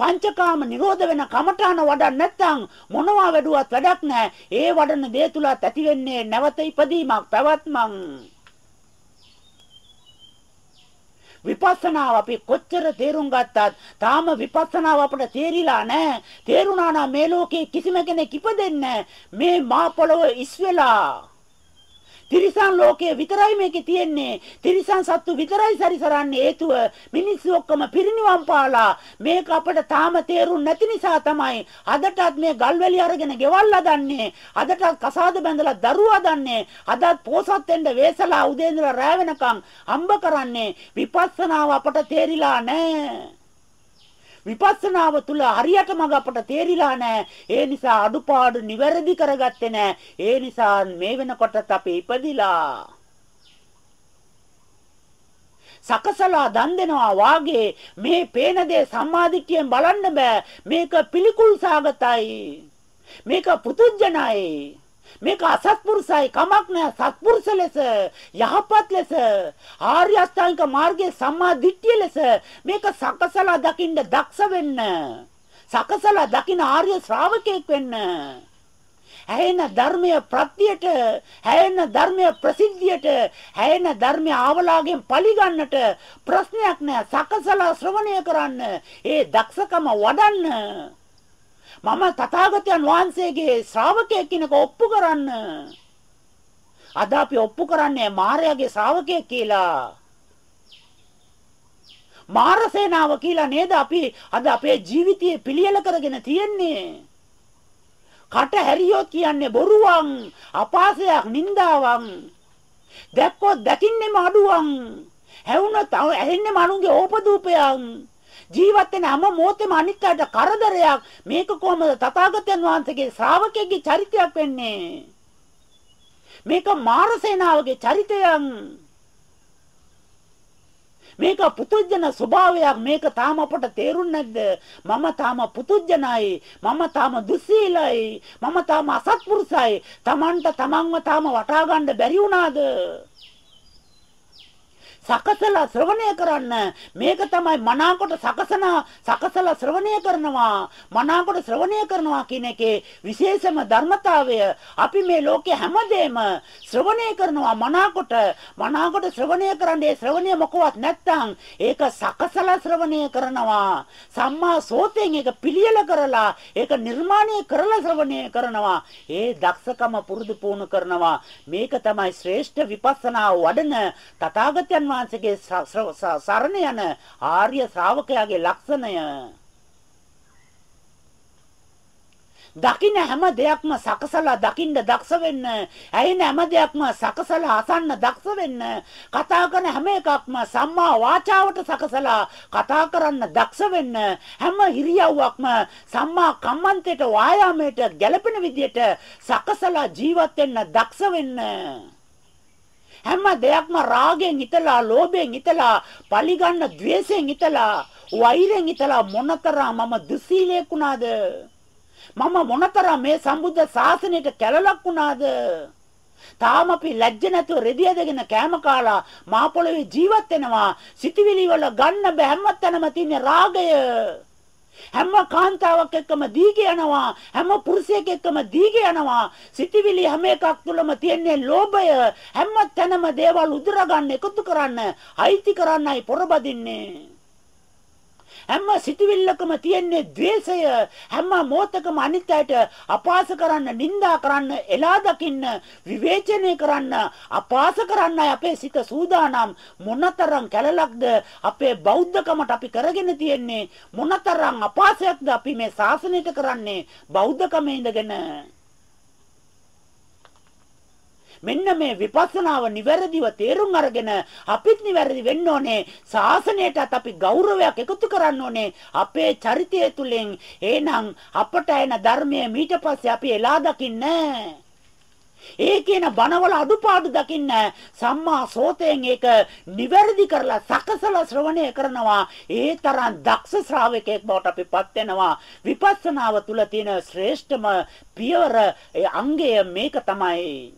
පංචකාම නිරෝධ වෙන කමඨාන වඩන්න නැත්නම් මොනවා වැඩුවත් වැඩක් නැහැ. ඒ වඩන දේ තුලත් ඇති වෙන්නේ නැවත ඉපදීමක් පැවැත්මක්. විපස්සනාව අපි කොච්චර තේරුම් ගත්තත් තාම විපස්සනාව අපට තේරිලා නැහැ. තේරුණා නම් මේ ලෝකේ කිසිම කෙනෙක් ඉපදෙන්නේ මේ මා පොළොව ඉස් වෙලා තිරිසන් ලෝකයේ විතරයි මේකේ තියෙන්නේ. තිරිසන් සත්තු විතරයි සැරිසරන්නේ හේතුව මිනිස්සු ඔක්කොම පිරිනිවන් පාලා මේක අපිට තාම තේරුම් නැති නිසා තමයි අදටත් මේ ගල්වැලි අරගෙන ගෙවල් හදන්නේ. අදටත් කසාද බැඳලා දරුවා දන්නේ. අදත් පෝසත් වෙන්න වේසලා උදේ ඉඳලා රැ වෙනකම් හම්බ කරන්නේ විපස්සනාව අපට තේරිලා නැහැ. විපස්සනාව තුල හරියට මඟ අපට තේරිලා නැහැ. ඒ නිසා අඩුපාඩු නිවැරදි කරගත්තේ නැහැ. ඒ නිසා මේ වෙනකොටත් අපි ඉපදිලා සකසලා දන් දෙනවා වාගේ මේ පේන දේ සම්මාදිට්ඨියෙන් බලන්න බෑ මේක පිළිකුල් සාගතයි මේක පුතුජනයි මේක අසත්පුරුසයි කමක් නෑ. සත්පුරුෂ ලෙස යහපත් ලෙස ආර්ය අෂ්ටාංගික මාර්ගයේ සම්මා දිට්ඨිය ලෙස මේක සකසලා දකින්න දක්ෂ වෙන්න. සකසලා දකින්න ආර්ය ශ්‍රාවකෙක් වෙන්න. හැයෙන ධර්මය ප්‍රත්‍යයට හැයෙන ධර්මය ප්‍රසිද්ධියට හැයෙන ධර්මය ආවලාගෙන් පරිගන්නට ප්‍රශ්නයක් නෑ. සකසලා ශ්‍රවණය කරන්න ඒ දක්ෂකම වඩන්න. මම තථාගතයන් වහන්සේගේ ශ්‍රාවකයෙක් කෙනෙක් ඔප්පු කරන්න. අද අපි ඔප්පු කරන්නේ මාර්යාගේ ශ්‍රාවකයෙක් කියලා. මාරසේනාව කියලා නේද අපි අද අපේ ජීවිතයේ පිළියෙල කරගෙන තියෙන්නේ. කට හැරියොත් කියන්නේ බොරුවන්, අපාසයක්, නින්දාවන්. දැක්කොත් දකින්නෙම අඩුවන්. හැවුනොත් ඇහෙන්නෙම අනුන්ගේ ඕපදූපයන්. ජීවත් වෙන හැම මොහොතේම අනිත් අයට කරදරයක්. මේක කොහොමද තථාගතයන් වහන්සේගේ ශ්‍රාවකයෙක්ගේ චරිතයක් වෙන්නේ? මේක මාරසේනාවගේ චරිතයක් මේක පුතුජන ස්වභාවයක්. මේක තාම අපට තේරුන්නේ නැද්ද? මම තාම පුතුජනයි. මම තාම දුස්සීලයි. මම තාම අසත්පුරුසයි Tamanට තමන්ව තාම වටා ගන්න බැරි වුණාද? සකසලා ශ්‍රවණය කරන්න. මේක තමයි මනාකොට සකසන සකසලා ශ්‍රවණය කරනවා. මනාකොට ශ්‍රවණය කරනවා කියන එකේ විශේෂම ධර්මතාවය. අපි මේ ලෝකේ හැමදේම ශ්‍රවණය කරනවා මනාකොට. මනාකොට ශ්‍රවණය කරන්නේ ශ්‍රවණය මොකවත් නැත්තම් ඒක සකසලා ශ්‍රවණය කරනවා. සම්මා සෝතෙන් ඒක පිළියෙල කරලා ඒක නිර්මාණය කරලා ශ්‍රවණය කරනවා. ඒ දක්ෂකම පුරුදු පුහුණු කරනවා. මේක තමයි ශ්‍රේෂ්ඨ විපස්සනා වඩන තථාගතයන් වහන්සේගේ සරණ යන ආර්ය ශ්‍රාවකයාගේ ලක්ෂණය දකින්න හැම දෙයක්ම සකසලා දකින්න දක්ෂ වෙන්න. ඇයින හැම දෙයක්ම සකසලා අසන්න දක්ෂ වෙන්න. කතා කරන හැම එකක්ම සම්මා වාචාවට සකසලා කතා කරන්න දක්ෂ වෙන්න. හැම හිරියව්වක්ම සම්මා කම්මන්තයට වායාමයට ගැළපෙන විදියට සකසලා ජීවත් වෙන්න දක්ෂ වෙන්න. හැම දෙයක්ම රාගෙන් හිතලා, ලෝභයෙන් හිතලා, පලිගන්න ద్వේෂයෙන් හිතලා, වෛරයෙන් හිතලා මොනතරම් මම දුස්සීලයක් වුණාද? මම මොනතරම් මේ සම්බුද්ධ ශාසනයට කැලලක් වුණාද? තාම අපි ලැජ්ජ නැතුව රෙදි ඇදගෙන කෑම කාලා මා පොළවේ ජීවත් වෙනවා. සිතවිලි වල ගන්න බෑ හැමතැනම තියෙන රාගය. හැම කාන්තාවක් එක්කම දීගේ යනවා හැම පුරුෂයෙක් එක්කම දීගේ යනවා. සිතවිලි හැම එකක් තුළම තියෙන්නේ ලෝභය. හැම තැනම දේවල් උදුර ගන්න එකතු කරන්න අයිති කරන්නයි පොරබදින්නේ. හැම සිතවිල්ලකම තියෙන්නේ द्वේෂය හැම මොහොතකම අනිත් අයට අපාස කරන්න නිඳා කරන්න එලා දකින්න විවේචනය කරන්න අපාස කරන්නයි අපේ සිත සූදානම්. මොනතරම් කැලලක්ද අපේ බෞද්ධකමට අපි කරගෙන තියෙන්නේ? මොනතරම් අපාසයක්ද අපි මේ ශාසනයට කරන්නේ? බෞද්ධකමේ ඉඳගෙන මෙන්න මේ විපස්සනාව නිවැරදිව තේරුම් අරගෙන අපිත් නිවැරදි වෙන්න ඕනේ. ශාසනයටත් අපි ගෞරවයක් එකතු කරන්න ඕනේ. අපේ චරිතය තුලින් එහෙනම් අපට එන ධර්මයේ මීට පස්සේ අපි එලා දකින්නේ ඒ කියන බණවල අඩුපාඩු දකින්න සම්මා සෝතයෙන් ඒක නිවැරදි කරලා සකසලා ශ්‍රවණය කරනවා. ඒ තරම් දක්ෂ ශ්‍රාවකයෙක් බවට අපිපත් වෙනවා. විපස්සනාව තුල තියෙන ශ්‍රේෂ්ඨම පියවර ඒ අංගය මේක තමයි.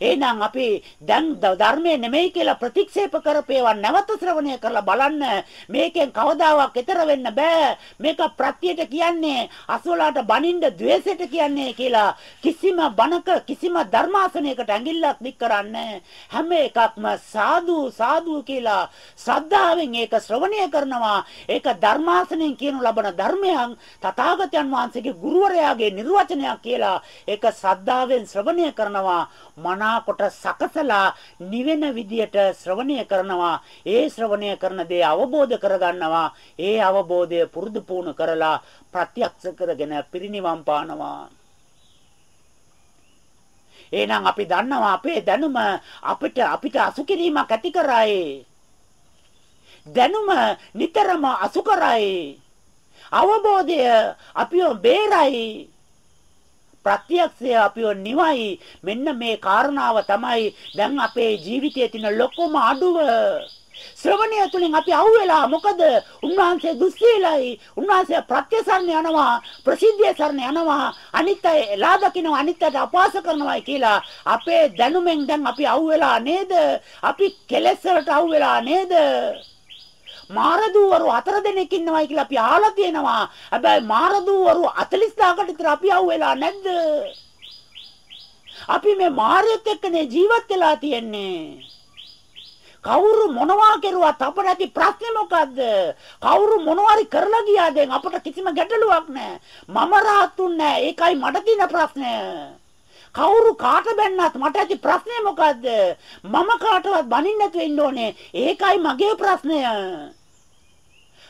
එහෙනම් අපි දැන් ධර්මයේ නෙමෙයි කියලා ප්‍රතික්ෂේප කරපේවා නැවත ශ්‍රවණය කරලා බලන්න. මේකෙන් කවදාවත් ඈතර වෙන්න බෑ. මේක ප්‍රත්‍යයට කියන්නේ අසවලාට බනින්න द्वේෂයට කියන්නේ කියලා කිසිම බණක කිසිම ධර්මාසනයකට ඇඟිල්ලක් දික් කරන්නේ. හැම එකක්ම සාදු සාදු කියලා ශ්‍රද්ධාවෙන් ඒක ශ්‍රවණය කරනවා. ඒක ධර්මාසනයෙන් කියනු ලබන ධර්මයන් තථාගතයන් වහන්සේගේ ගුරුවරයාගේ නිර්වචනයක් කියලා ඒක ශ්‍රද්ධාවෙන් ශ්‍රවණය කරනවා. මන මනාකොට සකසලා නිවෙන විදියට ශ්‍රවණය කරනවා. ඒ ශ්‍රවණය කරන දේ අවබෝධ කරගන්නවා. ඒ අවබෝධය පුරුදු පුහුණු කරලා ප්‍රත්‍යක්ෂ කරගෙන පිරිනිවන් පානවා. එහෙනම් අපි දන්නවා අපේ දැනුම අපිට අපිට අසු කිරීමක් ඇති කරයි. දැනුම නිතරම අසු කරයි. අවබෝධය අපිව බේරයි. ප්‍රත්‍යක්ෂය අපිව නිවයි. මෙන්න මේ කාරණාව තමයි දැන් අපේ ජීවිතයේ තියෙන ලොකුම අඩුව. ශ්‍රවණය තුලින් අපි අහුවෙලා මොකද? උන්වහන්සේ දුස්සීලයි. උන්වහන්සේ ප්‍රත්‍යසරණ යනවා ප්‍රසිද්ධිය සරණ යනවා. අනිත් අය එලා දකින්න අනිත් අයට අපවාස කරනවා කියලා. අපේ දැනුමෙන් දැන් අපි අහුවෙලා නේද? අපි කෙලෙස් වලට අහුවෙලා නේද? මාරදූවරු හතර දෙනෙක් ඉන්නවයි කියලා අපි අහලා තියෙනවා. හැබැයි මාරදූවරු 40000කට විතර අපි අහුවෙලා නැද්ද? අපි මේ මාරයත් එක්කනේ ජීවත් වෙලා තියෙන්නේ. කවුරු මොනවා කරුවත් අපට ඇති ප්‍රශ්නේ මොකද්ද? කවුරු මොනවාරි කරලා ගියාද අපට කිසිම ගැටලුවක් නැහැ. මම rahatun නැහැ. ඒකයි මට තියෙන ප්‍රශ්නය. කවුරු කාට බැන්නත් මට ඇති ප්‍රශ්නේ මොකද්ද? මම කාටවත් බනින්න නැතුව ඉන්න ඕනේ. ඒකයි මගේ ප්‍රශ්නය.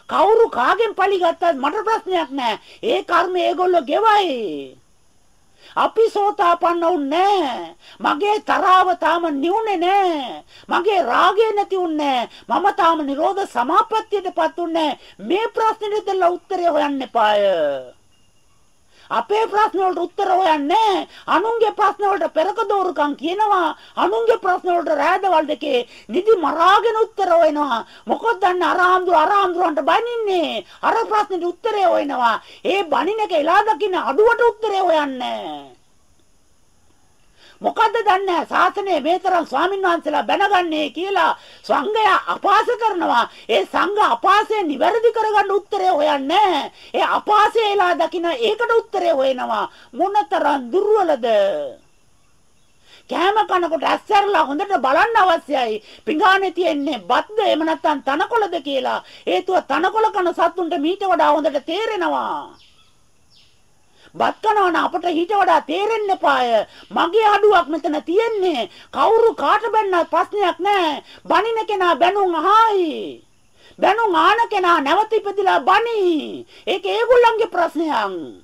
කවුරු කාගෙන් පලි ගත්තත් මට ප්‍රශ්නයක් නැහැ. ඒ කර්ම ඒගොල්ලෝ ගෙවයි. අපි සෝතාපන්න උන්නේ මගේ තරාව තාම නිවුනේ නෑ. මගේ රාගය නැති උන්නේ මම තාම නිරෝධ සමාපත්තියටපත් උන්නේ මේ ප්‍රශ්නෙට දෙලා උත්තරය හොයන්න එපාය. අපේ ප්‍රශ්න වලට උත්තර හොයන්නේ අනුන්ගේ ප්‍රශ්න වලට පෙරක දෝරුකම් කියනවා. අනුන්ගේ ප්‍රශ්න වලට රෑදවල් දෙකේ නිදි මරාගෙන උත්තර හොයනවා. මොකද දන්නේ අරහම්දු අරහම්දුරන්ට බනින්නේ? අර ප්‍රශ්නෙට උත්තරය හොයනවා. ඒ බනින එක එලා දකින්න අඩුවට උත්තරය හොයන්නේ. මොකද්ද දන්නේ ශාසනය මේ තරම් ස්වාමීන් වහන්සේලා බැනගන්නේ කියලා සංඝයා අපහාස කරනවා. ඒ සංඝ අපහාසය නිවැරදි කරගන්න උත්තරය හොයන්නේ ඒ අපහාසයලා දකින්න ඒකට උත්තරය හොයනවා. මොනතරම් දුර්වලද? කෑම කනකොට ඇස්සරලා හොඳට බලන්න අවශ්‍යයි. පිඟානේ තියෙන්නේ බත්ද එහෙම නැත්නම් තනකොළද කියලා. හේතුව තනකොළ කන සත්තුන්ට මීට වඩා හොඳට තේරෙනවා. බත් කනවන අපට ඊට වඩා තේරෙන්න එපාය. මගේ අඩුවක් මෙතන තියෙන්නේ. කවුරු කාට බැන්නත් ප්‍රශ්නයක් නැහැ. බනින කෙනා බැනුම් අහයි. බැනුම් ආන කෙනා නැවත ඉපදිලා බනි. ඒක ඒගොල්ලන්ගේ ප්‍රශ්නයක්.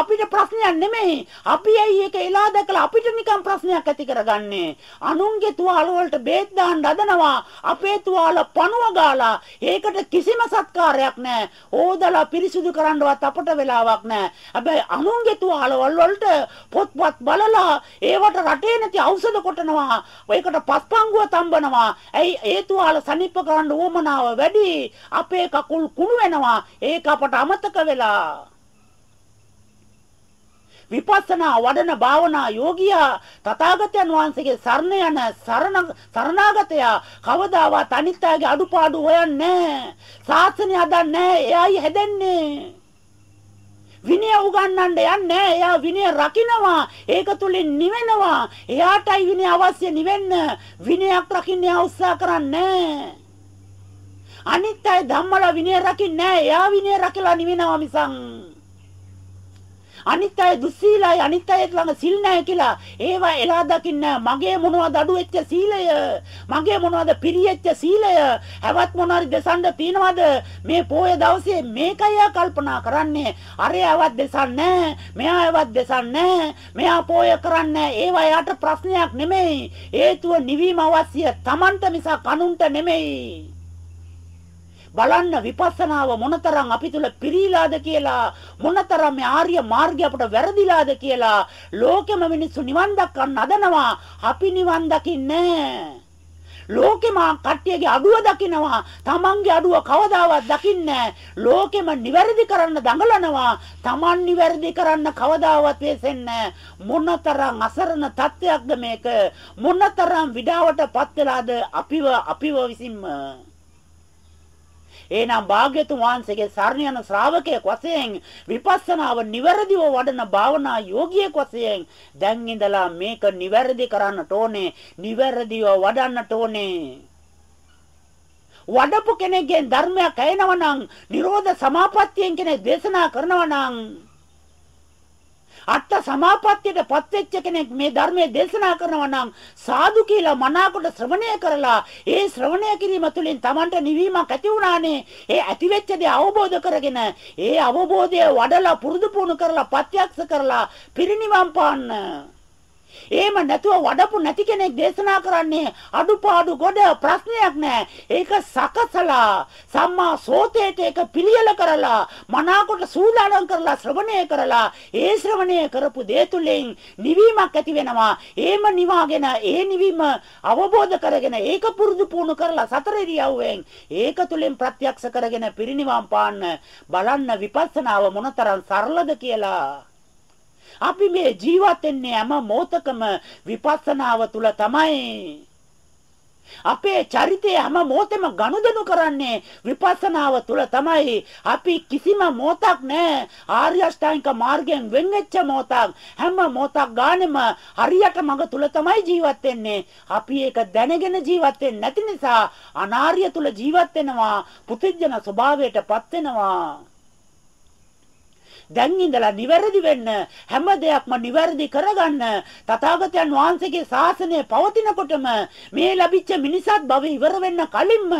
අපිට ප්‍රශ්නයක් නෙමෙයි. අපි ඇයි ඒක එලා දැකලා අපිට නිකන් ප්‍රශ්නයක් ඇති කරගන්නේ. අනුන්ගේ තුවාල වලට බේත් දාන්න හදනවා. අපේ තුවාල පණුව ගාලා ඒකට කිසිම සත්කාරයක් නැහැ. ඕදලා පිරිසිදු කරන්නවත් අපට වෙලාවක් නැහැ. හැබැයි අනුන්ගේ තුවාල වලට පොත්පත් බලලා ඒවට රටේ නැති ඖෂධ කොටනවා. ඒකට පස්පංගුව තම්බනවා. ඇයි ඒ තුවාල සනීප කරන්න උවමනාව වැඩි. අපේ කකුල් කුණු වෙනවා. ඒක අපට අමතක වෙලා විපස්සනා වඩන භාවනා යෝගියා තථාගතයන් වහන්සේගේ සරණ යන සරණ සරණාගතයා කවදාවත් අනිත්‍යයේ අඩුපාඩු හොයන්නේ ශාසනය හදන්නේ එයයි හැදෙන්නේ. විනය උගන්වන්න යන්නේ එයා විනය රකින්නවා. ඒක තුලින් නිවෙනවා. එයාටයි විනය අවශ්‍ය නිවෙන්න. විනයක් රකින්න උත්සාහ කරන්නේ අනිත්‍යය ධම්මල විනය රකින්නේ එයා විනය රකලා නිවෙනවා මිසං. අනිත් අය දුස්සීලයි අනිත් අය ළඟ සිල් නැහැ කියලා ඒවා එලා දකින්න මගේ මොනවද අඩු වෙච්ච සීලය? මගේ මොනවද පිරියෙච්ච සීලය? හැවත් මොනවාරි දෙසන්න තියනවද? මේ පොය දවසේ මේකයි කල්පනා කරන්නේ. අරයවත් දෙසන්නේ මෙයාවත් දෙසන්නේ මෙයා පොය කරන්නේ ඒවා යට ප්‍රශ්නයක් නෙමෙයි. හේතුව නිවීම අවශ්‍ය Tamanට මිසක් අනුන්ට නෙමෙයි. බලන්න විපස්සනාව මොනතරම් අපි තුල පිරීලාද කියලා මොනතරම් මේ ආර්ය මාර්ගය අපට වැරදිලාද කියලා ලෝකෙම මිනිස්සු නිවන් දක්වන්න හදනවා අපි නිවන් දකින්නේ ලෝකෙම කට්ටියගේ අඩුව දකිනවා. තමන්ගේ අඩුව කවදාවත් දකින්නේ ලෝකෙම නිවැරදි කරන්න දඟලනවා. තමන් නිවැරදි කරන්න කවදාවත් වෙසෙන්නේ මොනතරම් අසරණ තත්ත්වයක්ද මේක? මොනතරම් විඩාවටපත් වෙලාද අපිව අපිව විසින්ම? එහෙනම් භාග්‍යතුන් වහන්සේගේ සරණ යන ශ්‍රාවකයෙක් වශයෙන් විපස්සනාව නිවැරදිව වඩන භාවනා යෝගියෙක් වශයෙන් දැන් ඉඳලා මේක නිවැරදි කරන්නට ඕනේ. නිවැරදිව වඩන්නට ඕනේ. වඩපු කෙනෙක්ගෙන් ධර්මයක් ඇයෙනවා නම් නිරෝධ සමාපත්තියෙන් කෙනෙක් දේශනා කරනවා නම් අට සමාපත්තියටපත් වෙච්ච කෙනෙක් මේ ධර්මයේ දේශනා කරනවා නම් සාදු කියලා මනාකොට ශ්‍රවණය කරලා ඒ ශ්‍රවණය කිරීම තුළින් Tamanට නිවීමක් ඇති වුණානේ. ඒ ඇති වෙච්ච දේ අවබෝධ කරගෙන ඒ අවබෝධය වඩලා පුරුදු පුහුණු කරලා ප්‍රත්‍යක්ෂ කරලා පිරිනිවන් පාන්න. එහෙම නැතුව වඩපු නැති කෙනෙක් දේශනා කරන්නේ අඩුපාඩු ගොඩ ප්‍රශ්නයක් නෑ. ඒක සකසලා සම්මා සෝතේට ඒක පිළියෙල කරලා මනාකොට සූදානම් කරලා ශ්‍රවණය කරලා ඒ ශ්‍රවණය කරපු දේ තුලින් නිවීමක් ඇති වෙනවා. එහෙම නිවාගෙන ඒ නිවීම අවබෝධ කරගෙන ඒක පුරුදු පුහුණු කරලා සතර ඉරියව්වෙන් ඒක තුලින් ප්‍රත්‍යක්ෂ කරගෙන පිරිනිවන් පාන්න බලන්න විපස්සනාව මොනතරම් සරලද කියලා අපි මේ ජීවත් වෙන්නේ හැම මොහොතකම විපස්සනාව තුල තමයි. අපේ චරිතය හැම මොහොතෙම ගනුදෙනු කරන්නේ විපස්සනාව තුළ තමයි. අපි කිසිම මොහොතක් නැහැ ආර්ය අෂ්ටාංගික මාර්ගයෙන් වෙන් වෙච්ච මොහොතක්. හැම මොහොතක් ගානෙම හරියට මඟ තුල තමයි ජීවත් වෙන්නේ. අපි ඒක දැනගෙන ජීවත් වෙන්නේ නැති නිසා අනාර්ය තුල ජීවත් වෙනවා. පුතිජන ස්වභාවයටපත් වෙනවා. දැන් ඉඳලා නිවැරදි වෙන්න හැම දෙයක්ම නිවැරදි කරගන්න තථාගතයන් වහන්සේගේ ශාසනය පවතිනකොටම මේ ලැබිච්ච මිනිසත් භව ඉවර වෙන්න කලින්ම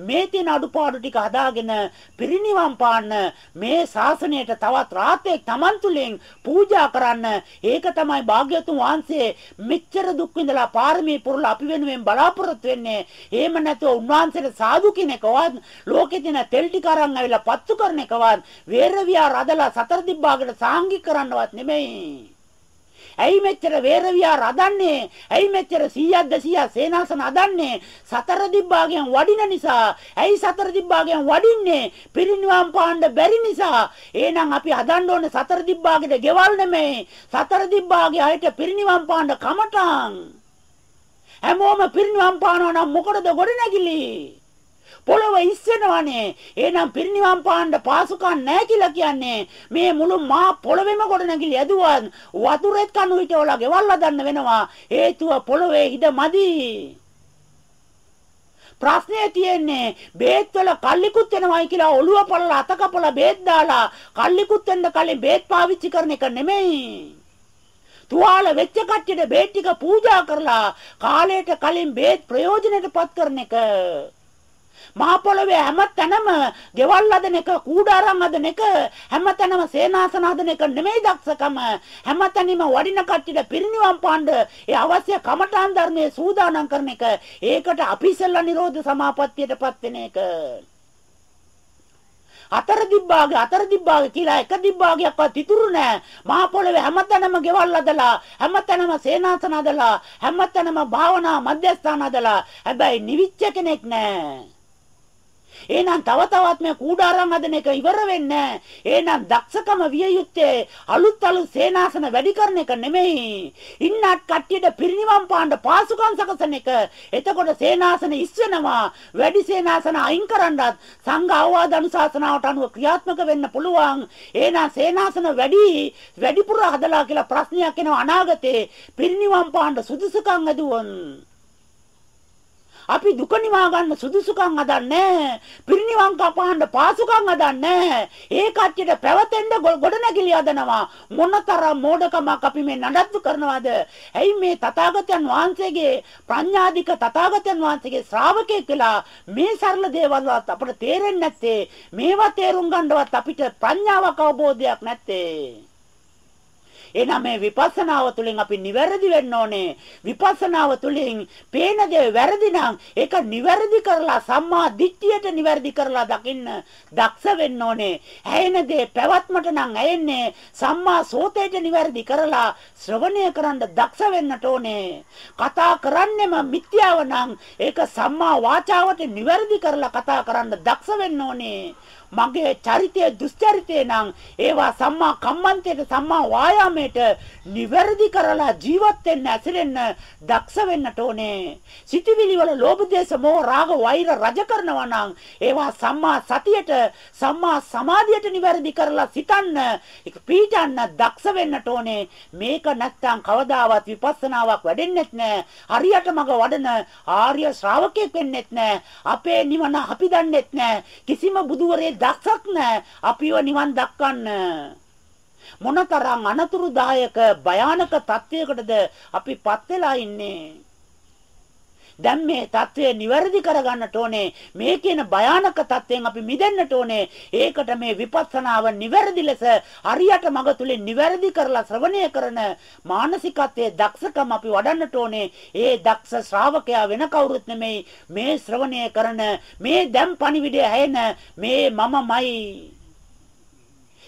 මේ තියෙන අඩුපාඩු ටික හදාගෙන පිරිනිවන් පාන්න මේ ශාසනයට තවත් රාතෙක් Taman තුලින් පූජා කරන්න. ඒක තමයි භාග්‍යතුන් වහන්සේ මෙච්චර දුක් විඳලා පාරමී පුරලා අපි වෙනුවෙන් බලාපොරොත්තු වෙන්නේ. එහෙම නැතුව උන්වහන්සේට සාදු කෙනෙක්වත් ලෝකෙ තියෙන තෙල් ටික අරන් ඇවිල්ලා පත්තු කරන එකවත් වේරවියා රදලා සතර දිබ්බාකට සාංගික කරන්නවත් නෙමෙයි. ඇයි මෙච්චර වේරවියා රදන්නේ? ඇයි මෙච්චර 100ක් 200ක් සේනාසන හදන්නේ? සතර දිබ්බාගෙන් වඩින නිසා. ඇයි සතර දිබ්බාගෙන් වඩින්නේ? පිරිනිවන් පාන්න බැරි නිසා. එහෙනම් අපි හදන්න ඕනේ සතර දිබ්බාගෙට ගෙවල් නෙමෙයි. සතර දිබ්බාගේ අයට පිරිනිවන් පාන්න කමටන්. හැමෝම පිරිනිවන් පානවා නම් මොකටද ගොඩනැගිලි? පොළව ඉස්සෙනවනේ. එහෙනම් පිරිනිවන් පාන්න පාසුකම් නැහැ කියලා කියන්නේ මේ මුළු මා පොළවෙම ගොඩ නැගිලි ඇදුවත් වතුරෙත් කණු හිටවලා ගෙවල් හදන්න වෙනවා. හේතුව පොළවේ ඉඩ මදි. ප්‍රශ්නේ තියෙන්නේ බේත් වල කල්ලිකුත් වෙනවයි කියලා ඔළුව පොළලා අත කපලා බේත් දාලා කල්ලිකුත් වෙන්න කලින් බේත් පාවිච්චි කරන එක නෙමෙයි. තුවාල වෙච්ච කට්ටියට බේත් ටික පූජා කරලා කාලයට කලින් බේත් ප්‍රයෝජනෙටපත් කරන එක. මහ පොළවේ හැම තැනම ගෙවල් හදන එක, කූඩාරම් හදන එක, හැම තැනම සේනාසන හදන එක නෙමෙයි දක්ෂකම. හැම තැනම වඩින කට්ටියට පිරිනිවන් පාණ්ඩ ඒ අවශ්‍ය කමඨාන් ධර්මයේ සූදානම් කරන එක. ඒකට අපි ඉස්සෙල්ලා නිරෝධ සමාපත්තියටපත් වෙන එක. අතර දිබ්බාගේ අතර දිබ්බාගේ කියලා එක දිබ්බාගයක්වත් ඉතුරු නැහැ. මහ පොළවේ හැමතැනම ගෙවල් හදලා, හැමතැනම සේනාසන හදලා, හැමතැනම භාවනා මධ්‍යස්ථාන හදලා. හැබැයි නිවිච්ච කෙනෙක් නැහැ. එහෙනම් තව තවත් මේ කූඩාරම් හදන එක ඉවර වෙන්නේ එහෙනම් දක්ෂකම විය යුත්තේ අලුත් අලුත් සේනාසන වැඩි කරන එක නෙමෙයි. ඉන්නත් කට්ටියට පිරිනිවන් පාන්න පාසුකම් සකසන එක. එතකොට සේනාසන ඉස් වෙනවා. වැඩි සේනාසන අයින් කරන්නත් සංඝ අවවාද අනුශාසනාවට අනුව ක්‍රියාත්මක වෙන්න පුළුවන්. එහෙනම් සේනාසන වැඩි වැඩිපුර හදලා කියලා ප්‍රශ්නයක් එනවා අනාගතේ. පිරිනිවන් පාන්න සුදුසුකම් ඇදුවොත් අපි දුක නිවා ගන්න සුදුසුකම් හදන්නේ. පිරිනිවන් කපාන්න පාසුකම් හදන්නේ. ඒ කට්ටියට පැවතෙන්න ගොඩනැගිලි හදනවා. මොනතරම් මෝඩකමක් අපි මේ නඩත්තු කරනවද? ඇයි මේ තථාගතයන් වහන්සේගේ ප්‍රඥාධික තථාගතයන් වහන්සේගේ ශ්‍රාවකයෙක් කියලා මේ සරල දේවල්වත් අපිට තේරෙන්නේ නැත්තේ? මේවා තේරුම් ගන්නවත් අපිට ප්‍රඥාවක් අවබෝධයක් නැත්තේ? එහෙනම් මේ විපස්සනාව තුළින් අපි නිවැරදි වෙන්න ඕනේ. විපස්සනාව තුළින් පේන දේ වැරදි නම් ඒක නිවැරදි කරලා සම්මා දිට්ඨියට නිවැරදි කරලා දකින්න දක්ෂ වෙන්න ඕනේ. ඇයෙන දේ පැවැත්මට නම් ඇයෙන්නේ සම්මා සෝතේට නිවැරදි කරලා ශ්‍රවණය කරන්න දක්ෂ වෙන්නට ඕනේ. කතා කරන්නෙම මිත්‍යාව නම් ඒක සම්මා වාචාවට නිවැරදි කරලා කතා කරන්න දක්ෂ වෙන්න ඕනේ. මගේ චරිතය දුස්චරිතය නම් ඒවා සම්මා කම්මන්තයට සම්මා වායාමයට නිවැරදි කරලා ජීවත් වෙන්න ඇසිරෙන්න දක්ෂ වෙන්නට ඕනේ. සිතවිලි වල ලෝභ දේශ මොහ රාග වෛර රජ කරනවා නම් ඒවා සම්මා සතියට සම්මා සමාධියට නිවැරදි කරලා සිතන්න ඒක පීඩන්න දක්ෂ වෙන්නට ඕනේ. මේක නැත්තම් කවදාවත් විපස්සනාවක් වැඩෙන්නේ නැහැ. හරියට මග වඩන ආර්ය ශ්‍රාවකයෙක් වෙන්නෙත් නැහැ. අපේ නිවන අපි දන්නෙත් නැහැ. කිසිම බුදුවරේ දක්ෂක් නැහැ. අපිව නිවන් දක්වන්න. මොනතරම් අනතුරුදායක භයානක තත්වයකටද අපිපත් වෙලා ඉන්නේ. දැන් මේ தત્ත්වය નિවැරදි කරගන්නට ඕනේ. මේ කියන භයානක தත්වෙන් අපි මිදෙන්නට ඕනේ. ඒකට මේ විපස්සනාව નિවැරදි ලෙස හරියට මඟ තුලින් નિවැරදි කරලා ශ්‍රවණය කරන මානසිකත්වයේ දක්ෂකම අපි වඩන්නට ඕනේ. ඒ දක්ෂ ශ්‍රාවකයා වෙන කවුරුත් නෙමෙයි මේ ශ්‍රවණය කරන මේ දැන් පණිවිඩය හැෙන මේ මමමයි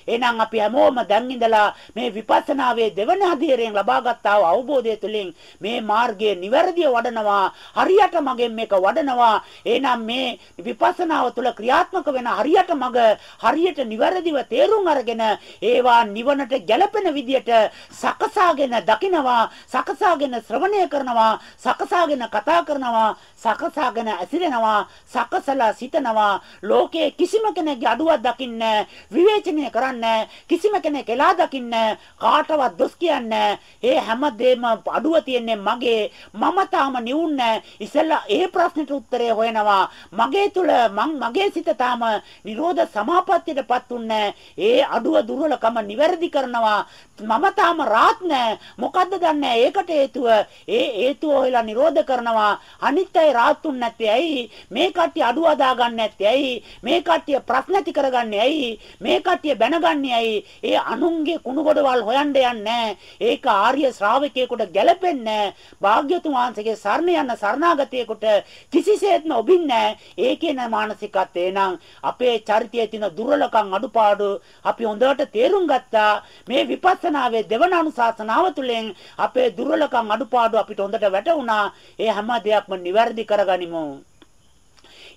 එහෙනම් අපි හැමෝම දැන් ඉඳලා මේ විපස්සනාවේ දෙවන අධීරයෙන් ලබාගත් අවබෝධය තුළින් මේ මාර්ගයේ නිවැරදිව වඩනවා හරියට මගෙන් මේක වඩනවා. එහෙනම් මේ විපස්සනාව තුළ ක්‍රියාත්මක වෙන හරියට මග හරියට නිවැරදිව තේරුම් අරගෙන ඒවා නිවනට ගැලපෙන විදියට සකසාගෙන දකිනවා සකසාගෙන ශ්‍රවණය කරනවා සකසාගෙන කතා කරනවා සකසාගෙන ඇසිරෙනවා සකසලා සිතනවා. ලෝකයේ කිසිම කෙනෙක්ගේ අඩුවක් දකින්නේ විවේචනය කරන්නේ කරන්නේ කිසිම කෙනෙක් එලා දකින්නේ කාටවත් දොස් කියන්නේ. ඒ හැමදේම අඩුව තියන්නේ මගේ. මම තාම නිවුන්නේ. ඉතින්ලා ඒ ප්‍රශ්නෙට උත්තරය හොයනවා. මගේ තුල මං මගේ සිත තාම නිරෝධ සමාපත්තියටපත් උන්නේ. ඒ අඩුව දුර්වලකම නිවැරදි කරනවා. මම තාම රාත් නැහැ මොකද්ද දන්නේ? ඒකට හේතුව ඒ හේතුව හොයලා නිරෝධ කරනවා. අනිත් අය රාත්තුන් නැත්තේ ඇයි? මේ කට්ටිය අඩුව හදා ගන්න නැත්තේ ඇයි? මේ කට්ටිය ප්‍රශ්න ඇති කරගන්නේ ඇයි? මේ කට්ටිය බැන හොයාගන්නේ ඇයි? ඒ අනුන්ගේ කුණුගොඩවල් හොයන්න යන්නේ ඒක ආර්ය ශ්‍රාවකයෙකුට ගැලපෙන්නේ භාග්‍යතුන් වහන්සේගේ සරණ යන සරණාගතයෙකුට කිසිසේත්ම ඔබින්නේ ඒකේන මානසිකත්වේ නම් අපේ චරිතයේ තියෙන දුර්වලකම් අඩුපාඩු අපි හොඳට තේරුම් ගත්තා. මේ විපස්සනාවේ දෙවන අනුශාසනාව තුළින් අපේ දුර්වලකම් අඩුපාඩු අපිට හොඳට වැටුණා. ඒ හැම දෙයක්ම නිවැරදි කරගනිමු.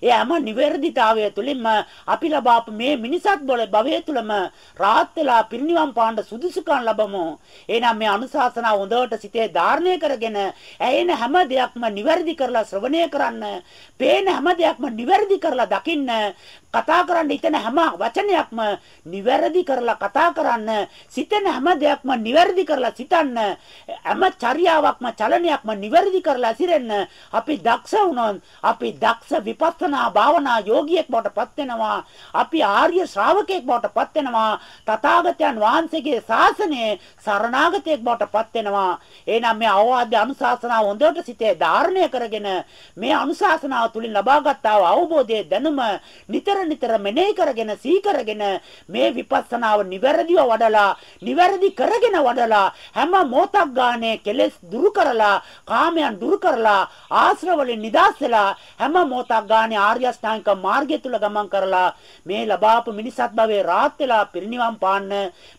ඒ හැම නිවැරදිතාවය තුළින්ම අපි ලබාපු මේ මිනිසත් බොල භවය තුළම රාහත් වෙලා පිරිනිවන් පාන්න සුදුසුකම් ලබමු. එහෙනම් මේ අනුශාසනා හොඳට සිතේ ධාරණය කරගෙන ඇයෙන හැම දෙයක්ම නිවැරදි කරලා ශ්‍රවණය කරන්න. පේන හැම දෙයක්ම නිවැරදි කරලා දකින්න. කතා කරන්න හිතන හැම වචනයක්ම නිවැරදි කරලා කතා කරන්න සිතන හැම දෙයක්ම නිවැරදි කරලා සිතන්න හැම චර්යාවක්ම චලනයක්ම නිවැරදි කරලා සිරෙන්න අපි දක්ෂ වුණොත් අපි දක්ෂ විපස්සනා භාවනා යෝගියෙක් බවට පත් වෙනවා අපි ආර්ය ශ්‍රාවකයෙක් බවට පත් වෙනවා තථාගතයන් වහන්සේගේ ශාසනයේ සරණාගතයෙක් බවට පත් වෙනවා. එහෙනම් මේ අවවාද අනුශාසනාව හොඳට සිතේ ධාරණය කරගෙන මේ අනුශාසනාව තුලින් ලබාගත් අවබෝධයේ දැනුම නිතර නිතර නිතර මෙනෙහි කරගෙන සීකරගෙන මේ විපස්සනාව නිවැරදිව වඩලා නිවැරදි කරගෙන වඩලා හැම මොහොතක් ගානේ කෙලෙස් දුරු කරලා කාමයන් දුරු කරලා ආශ්‍රවවලින් නිදහස් වෙලා හැම මොහොතක් ගානේ ආර්ය අෂ්ටාංගික මාර්ගය තුල ගමන් කරලා මේ ලබාපු මිනිසත් භවයේ රාත් වෙලා පිරිනිවන් පාන්න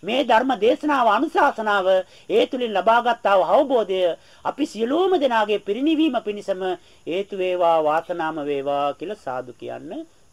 මේ ධර්ම දේශනාව අනුශාසනාව ඒ තුලින් ලබාගත් අවබෝධය අපි සියලුම දෙනාගේ පිරිනිවීම පිණිසම හේතු වේවා වාසනාම වේවා කියලා සාදු කියන්නේ